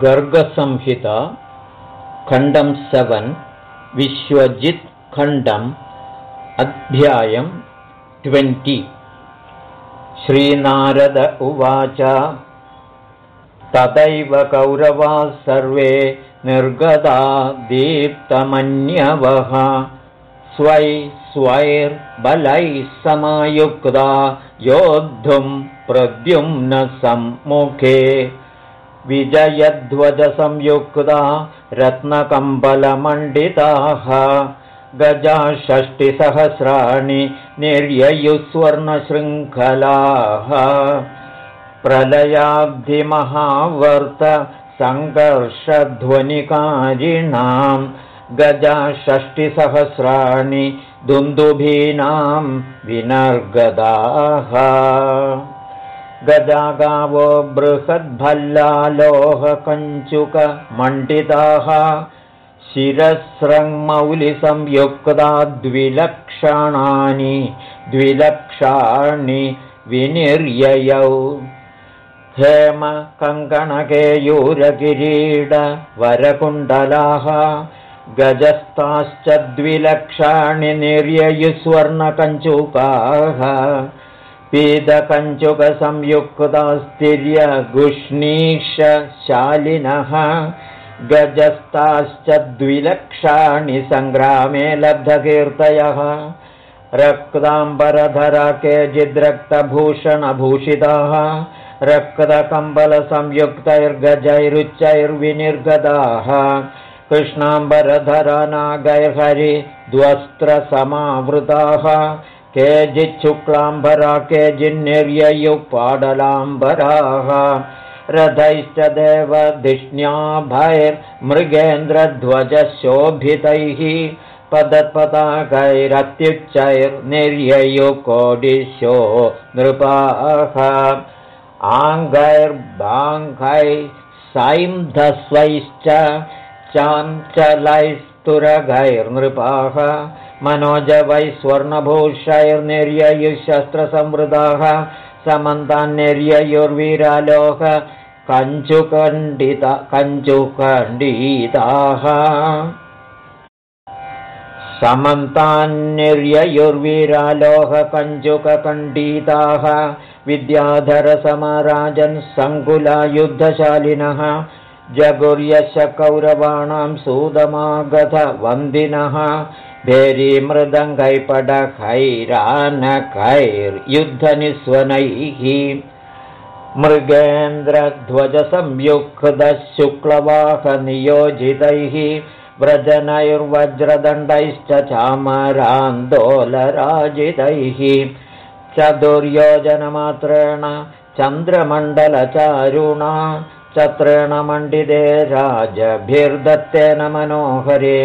गर्गसंहिता खण्डं सेवन् विश्वजित् खण्डम् अध्यायं ट्वेण्टि श्रीनारद उवाच तथैव कौरवाः सर्वे निर्गदा दीप्तमन्यवः। स्वै स्वैर्बलैः समायुक्ता योद्धुं प्रद्युम्नसम्मुखे विजयध्वजसंयुक्ता रत्नकम्बलमण्डिताः। गजा षष्टिसहस्राणि निर्ययुस्वर्णशृङ्खलाः। प्रलयाब्धिमहावर्त सङ्घर्षध्वनिकारिणां। गजा षष्टिसहस्राणि दुन्दुभीनां विनर्गदाः गजागावो बृहद्भल्लालोहकञ्चुकमण्डिताः शिरस्रङ्मौलिसंयुक्ता द्विलक्षणानि द्विलक्षाणि विनिर्ययौ। हेमकङ्कणकेयूरकिरीडवरकुण्डलाः गजस्ताश्च द्विलक्षाणि निर्ययुस्वर्णकञ्चुकाः पीतकञ्चुकसंयुक्तास्तिर्यगुष्णीशशालिनः गजस्ताश्च द्विलक्षाणि सङ्ग्रामे लब्धकीर्तयः। रक्ताम्बरधरा केचिद्रक्तभूषणभूषिताः रक्तकम्बलसंयुक्तैर्गजैरुच्चैर्विनिर्गताः कृष्णाम्बरधरा नागैर्हरिद्वस्त्रसमावृताः केचिच्छुक्लाम्बरा केचिन्निर्ययुपाडलाम्बराः रथैश्च देवधिष्ण्याभैर्मृगेन्द्रध्वजशोभितैः पदत्पदाकैरत्युच्चैर्निर्ययुकोडिशो नृपाः। आङ्गैर्बाङ्गैः सैन्धस्वैश्च चाञ्चलैस्तुरगैर्नृपाः मनोजवै स्वर्णभूषैर्निर्ययुशस्त्रसंवृताः समन्तान्निर्ययुर्वीरालोक कञ्चुकण्डित। कञ्चुकण्डिताः समन्तान्निर्ययुर्वीरालोहकञ्चुकण्डिताः विद्याधरसमराजन् सङ्कुलायुद्धशालिनः जगुर्यश कौरवाणां सूदमागधवन्दिनः भेरीमृदङ्गैपडखैरानकैर्युद्धनिस्वनैः मृगेन्द्रध्वजसंयुक्तः शुक्लवाहनियोजितैः व्रजनैर्वज्रदण्डैश्च चामरान्दोलराजितैः। चतुर्योजनमात्रेण चन्द्रमण्डलचारुणा चत्रेण मण्डिते राजभिर्दत्तेन मनोहरे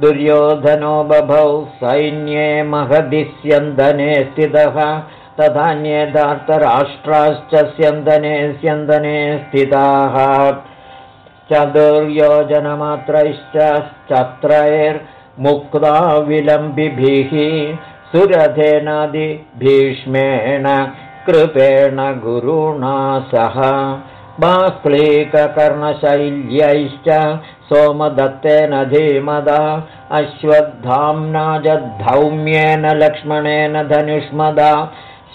दुर्योधनो बभौ सैन्ये महदि स्यन्दने स्थितः तथान्ये धार्तराष्ट्राश्च स्यन्दने स्यन्दने स्थिताः। चतुर्योजनमात्रैश्च चत्रैर्मुक्ता विलम्बिभिः सुरथेनादिभीष्मेण कृपेण गुरुणा सह बाह्लीककर्णशैल्यैश्च सोमदत्तेन धीमदा अश्वत्थाम्ना च धौम्येन लक्ष्मणेन धनुष्मदा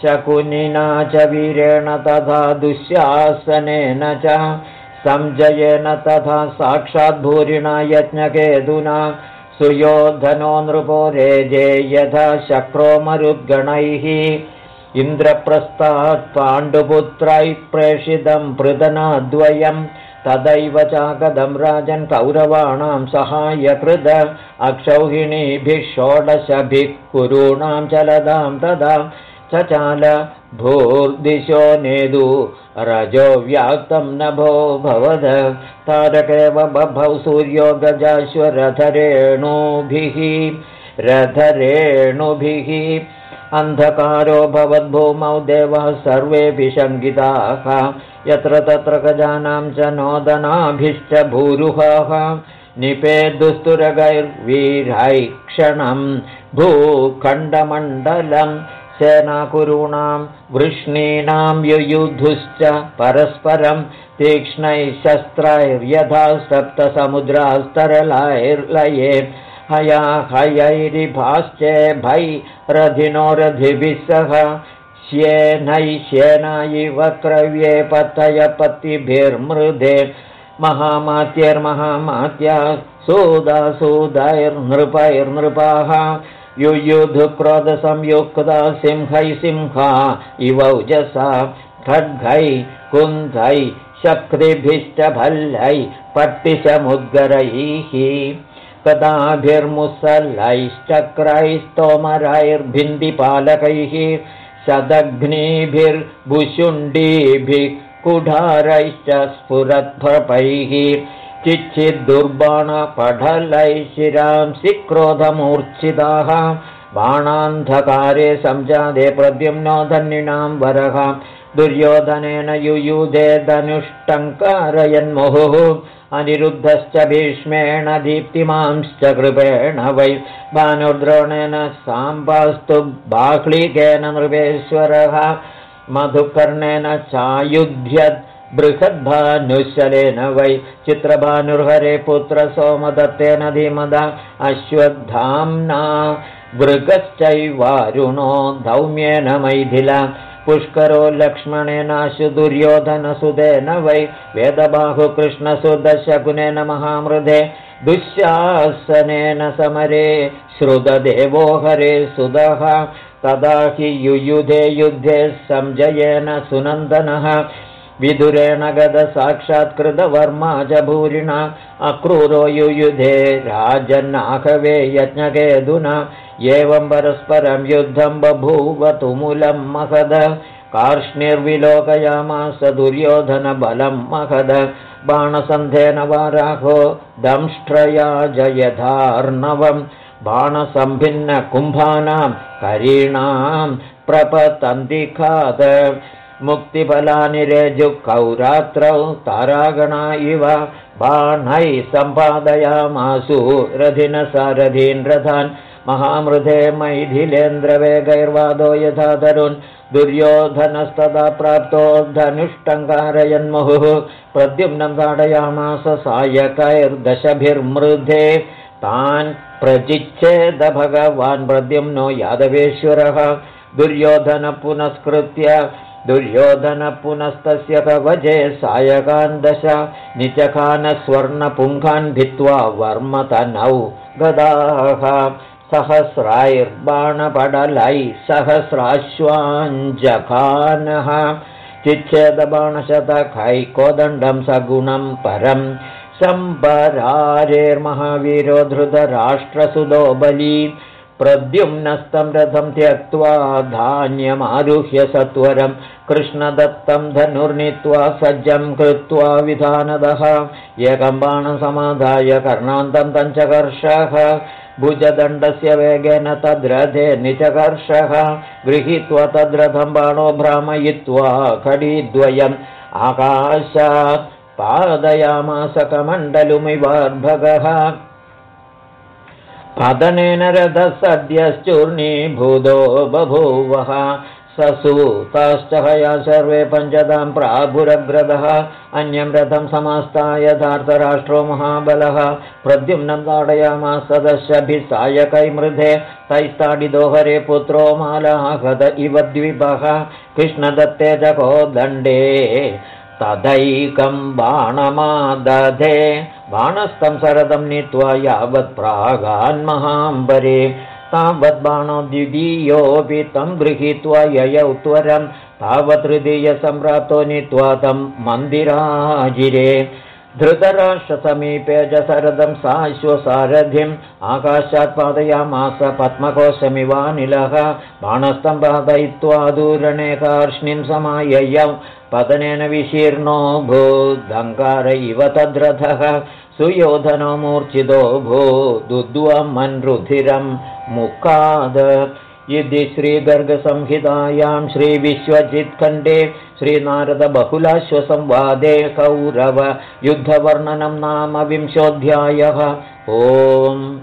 शकुनिना च वीरेण तथा दुःशासनेन च संजयेन तथा साक्षाद्भूरिणा यज्ञकेतुना सुयोधनो नृपो रेजे यथा शक्रोमरुद्गणैः इन्द्रप्रस्तात् पाण्डुपुत्रैः प्रेषितं पृदनाद्वयम् तदैव चागदं राजन् कौरवाणां सहायकृद अक्षौहिणीभिः षोडशभिः कुरूणां चलदां तदा चचाल भूर्दिशो नेदु रजो व्याक्तं नभो भवद तारकेव बभौ सूर्यो गजाश्वरथरेणुभिः रथरेणुभिः अन्धकारो भवद्भूमौ देवः सर्वेऽपि शङ्किताः। यत्र तत्र गजानां च नोदनाभिश्च भूरुहाः। निपेदुस्तुरगैर्वीरैक्षणं भूखण्डमण्डलं सेनाकुरूणां वृष्णीनां युयुधुश्च परस्परं तीक्ष्णैः शस्त्रैर्यथा सप्तसमुद्रास्तरलैर्लये हया हयैरिभाश्चेभै रथिनो रथिभिः सह श्येनैश्येन इव क्रव्ये पतयपतिभिर्मृदे महामात्यैर्महामात्या सुदासुदैर्नृपैर्नृपाः। युयुधुक्रोधसंयुक्ता सिंहै सिंहा इवौजसा खड्गै कुन्धै शक्तिभिष्टभल्लै पट्टिशमुद्गरैः कदाभिर्मुसलैश्चक्रैस्तोमरैर्भिन्दिपालकैः शदग्निभिर्भुषुण्डीभिः कुढारैश्च स्फुरद्भपैः चिच्चिद्दुर्बाणपढलैः शिरांसि क्रोधमूर्च्छिताः बाणान्धकारे संजाते प्रद्युम्नो धन्यिणां वरः दुर्योधनेन युयुधे धनुष्टङ्कारयन्मुहुः। अनिरुद्धश्च भीष्मेण दीप्तिमांश्च कृपेण वै भानुर्द्रोणेन साम्बास्तु बाह्लिकेन नृपेश्वरः। मधुकर्णेन चायुध्यद् बृहद्भानुशलेन वै चित्रभानुर्हरे पुत्रसोमदत्तेन धीमदा अश्वत्थाम्ना। मृगश्चैवारुणो धौम्येन मैथिला पुष्करो लक्ष्मणेनाशु दुर्योधनसुदेन वै वेदबाहुकृष्णसुदशकुनेन महामृधे दुःशासनेन समरे श्रुतदेवो हरे सुदः तदा हि युयुधे युद्धे संजयेन सुनन्दनः विदुरेण गदसाक्षात्कृतवर्मा च भूरिणा अक्रूरो युयुधे राजन्नाघवे यज्ञकेदुना एवं परस्परं युद्धं बभूव तुमुलं महद। कार्ष्णिर्विलोकयामास दुर्योधनबलं महद। बाणसन्धेन वाराहो दंष्ट्रया जयधार्णवम् बाणसम्भिन्नकुम्भानां करीणां प्रपतन्तिखाद मुक्तिफलानि रेजुकौरात्रौ तारागणा इव बाणैः सम्पादयामासु रथिनसारथीन् रथान् महामृधे मैथिलेन्द्रवेगैर्वादो यथा तरुन् दुर्योधनस्तदा प्राप्तो धनुष्टङ्कारयन्मुहुः प्रद्युम्नं ताडयामास सायकैर्दशभिर्मृधे तान् प्रचिच्छेद भगवान् प्रद्युम्नो यादवेश्वरः दुर्योधन पुनस्कृत्य दुर्योधन पुनस्तस्य कवजे सायकान् दश निचखानस्वर्णपुङ्खान् भित्त्वा वर्मतनौ गदाः। सहस्रायर्बाणपडलै सहस्राश्वाञ्जखानः। चिच्छेदबाणशतखैकोदण्डं सगुणं परम् शम्बरारेर्महावीरो धृतराष्ट्रसुदो बली प्रद्युम्नस्तं रथं त्यक्त्वा धान्यमारुह्य सत्वरं कृष्णदत्तं धनुर्नीत्वा सज्जं कृत्वा विधानदः। एकं बाणसमाधाय कर्णान्तं तञ्चकर्षः भुजदण्डस्य वेगेन तद्रथे निचकर्षः। गृहीत्वा तद्रथं बाणो भ्रामयित्वा खडीद्वयम् आकाशात् पादयामासकमण्डलुमिवार्भगः पतनेन रथः सद्यश्चूर्णीभूतो बभूवः ससूताश्च हया सर्वे पञ्चदां प्राभुरग्रदः अन्यं रथं समास्ताय यथार्थराष्ट्रो महाबलः। प्रद्युम्नं ताडयामास सदस्यभिः सायकैमृधे तैस्ताडिदोहरे पुत्रो मालाहद इव द्विपः कृष्णदत्ते जको दण्डे तदैकं बाणमादधे बाणस्थं शरदं नीत्वा यावत् प्रागान्महाम्बरे तावद्बाणो द्वितीयोऽपि तं गृहीत्वा ययौ त्वरं तावत् तृतीयसम्प्राप्तो नीत्वा तं मन्दिराजिरे। धृतराष्ट्रसमीपे च शरदं साश्वसारथिम् आकाशात् पादयामास पद्मकोशमिवानिलः। बाणस्थं पादयित्वा दूरणे कार्ष्णीं समाययौ पतनेन विशीर्णो भूदङ्कार इव तद्रथः। सुयोधनो मूर्च्छितो भूदुद्वमन्रुधिरं मुखाद। इति श्रीगर्गसंहितायां श्रीविश्वजित्खण्डे श्रीनारदबहुलाश्वसंवादे कौरव युद्धवर्णनं नाम विंशोऽध्यायः। ओम्